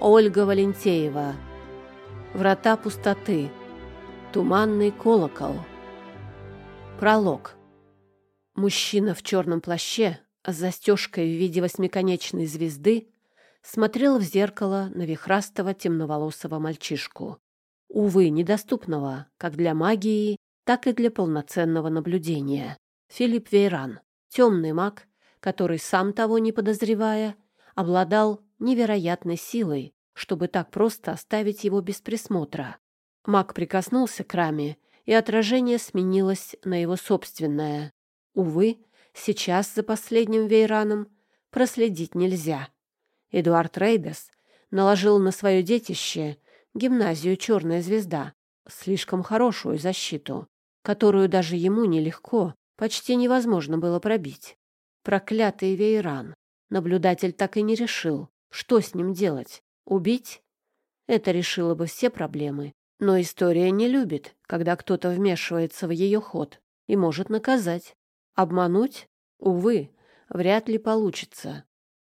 Ольга Валентеева. Врата пустоты. Туманный колокол. Пролог. Мужчина в черном плаще с застежкой в виде восьмиконечной звезды смотрел в зеркало на вихрастого темноволосого мальчишку. Увы, недоступного как для магии, так и для полноценного наблюдения. Филипп Вейран, темный маг, который, сам того не подозревая, обладал невероятной силой, чтобы так просто оставить его без присмотра. Маг прикоснулся к раме, и отражение сменилось на его собственное. Увы, сейчас за последним Вейраном проследить нельзя. Эдуард Рейдес наложил на свое детище гимназию «Черная звезда» слишком хорошую защиту, которую даже ему нелегко, почти невозможно было пробить. Проклятый Вейран. Наблюдатель так и не решил, что с ним делать? Убить? Это решило бы все проблемы. Но история не любит, когда кто-то вмешивается в ее ход и может наказать. Обмануть? Увы, вряд ли получится.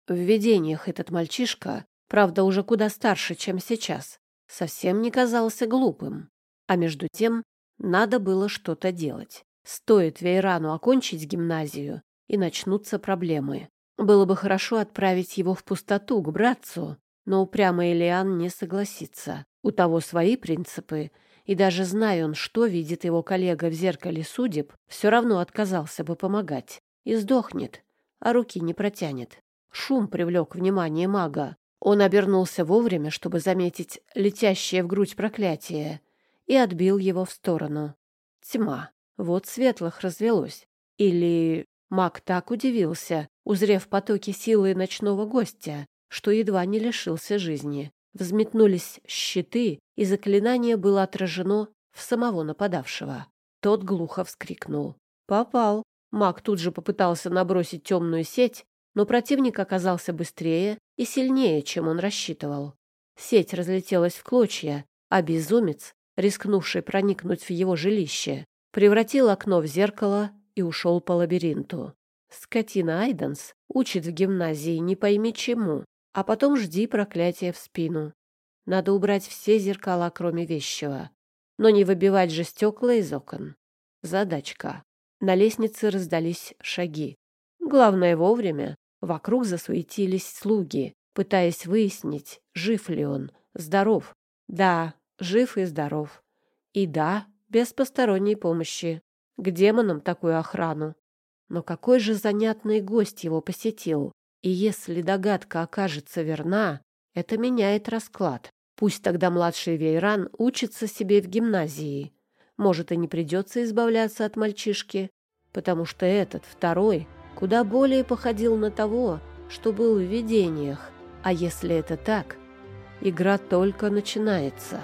В видениях этот мальчишка, правда, уже куда старше, чем сейчас, совсем не казался глупым. А между тем надо было что-то делать. Стоит Вейрану окончить гимназию, и начнутся проблемы. Было бы хорошо отправить его в пустоту к братцу, но упрямый Элиан не согласится. У того свои принципы, и даже зная он, что видит его коллега в зеркале судеб, все равно отказался бы помогать. И сдохнет, а руки не протянет. Шум привлек внимание мага. Он обернулся вовремя, чтобы заметить летящее в грудь проклятие, и отбил его в сторону. Тьма. Вот светлых развелось. Или Маг так удивился, узрев потоки силы ночного гостя, что едва не лишился жизни. Взметнулись щиты, и заклинание было отражено в самого нападавшего. Тот глухо вскрикнул. «Попал!» Маг тут же попытался набросить темную сеть, но противник оказался быстрее и сильнее, чем он рассчитывал. Сеть разлетелась в клочья, а безумец, рискнувший проникнуть в его жилище, превратил окно в зеркало и ушел по лабиринту. Скотина Айденс учит в гимназии не пойми чему, а потом жди проклятия в спину. Надо убрать все зеркала, кроме вещего. Но не выбивать же стекла из окон. Задачка. На лестнице раздались шаги. Главное вовремя. Вокруг засуетились слуги, пытаясь выяснить, жив ли он, здоров. Да, жив и здоров. И да, без посторонней помощи к демонам такую охрану. Но какой же занятный гость его посетил? И если догадка окажется верна, это меняет расклад. Пусть тогда младший Вейран учится себе в гимназии. Может, и не придется избавляться от мальчишки, потому что этот, второй, куда более походил на того, что был в видениях. А если это так, игра только начинается».